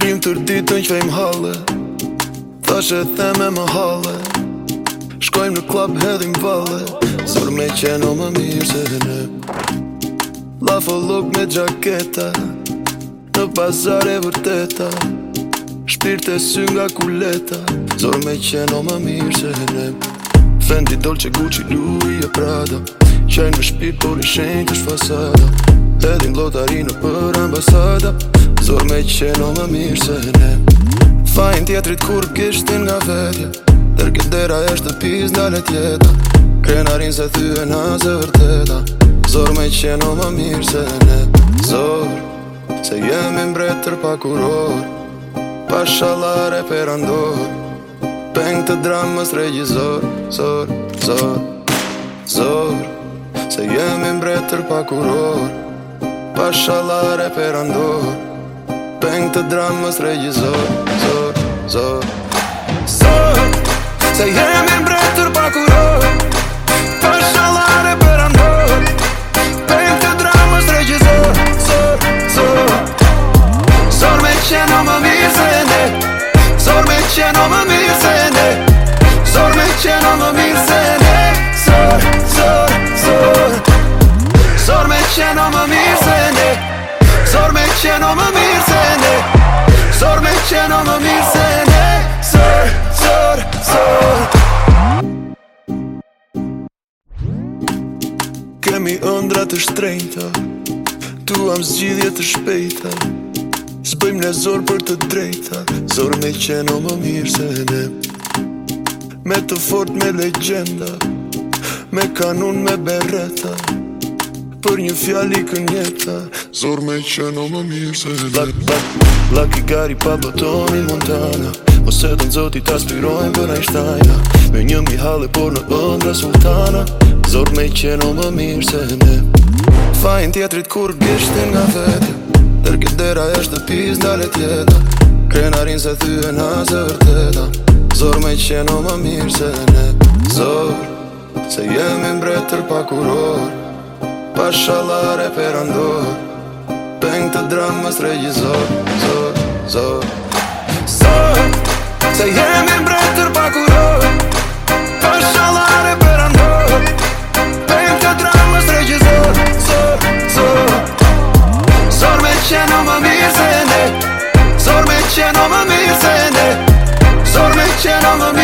Rrim tër ditën që fejmë halë Thashe theme më halë Shkojmë në klap hedhim vale Zor me qeno më mirë se në Lafo luk me gjaketa Në pazar e vërteta Shpirë të sy nga kuleta Zor me qeno më mirë se në Fendi dol që ku që lui e prada Qajnë me shpirë por i shenjë të shfasada Edhin lotari në për ambasada Zor me qeno më mirë se ne Fajnë tjetrit kur kishtin nga vetje këtë dera eshte piz nga le tjeta Krenarin se thy e zërteta Zor me qeno më mirë se ne Zor Se jemi mbretër pa kuror Pa shalare per andor Peng të dramës regjizor Zor, zor, zor Se jemi mbretër pa kuror Pa shalare per andor Pëngë të dramës rrejgjë zorë, zorë, zorë Zorë, se jemi mbretur pakuror Për shalare për anëhor Pëngë të dramës rrejgjë zorë, zorë, zorë Zorë me qenë o më mirë zene Zorë me qenë më mirë zene Zorë me qenë më mirë zene qeno më mirë se ne Sor me qeno më mirë se ne Kemi ëndra të shtrejta Tu am zgjidhje të shpejta Sbëjmë në zorë për të drejta Zorë me qeno më mirë se ne Me të fort me legenda Me kanun me bereta për një fjalli kënjeta Zor me që në më mirë se dhe Lak, lak, lak i gari pa bëtoni montana Ose të nëzoti të aspirojnë për ajshtajna Me një mi hale por në ëndra sultana Zor me që në më mirë se dhe Fajn tjetrit kur gjeshtin nga vetë Dër këtë dera është pizë dalet tjeta Krenarin se thyë në zërteta Zor me që në më mirë se dhe Zor, se jemi mbretër pa kurorë Pashallare per ando Peng të dramës regjizor Zor, zor Zor, se jemi mbretër pakuror Pashallare per ando Peng të dramës regjizor Zor, zor Zor me qeno më mirë Zor me qeno me mirë se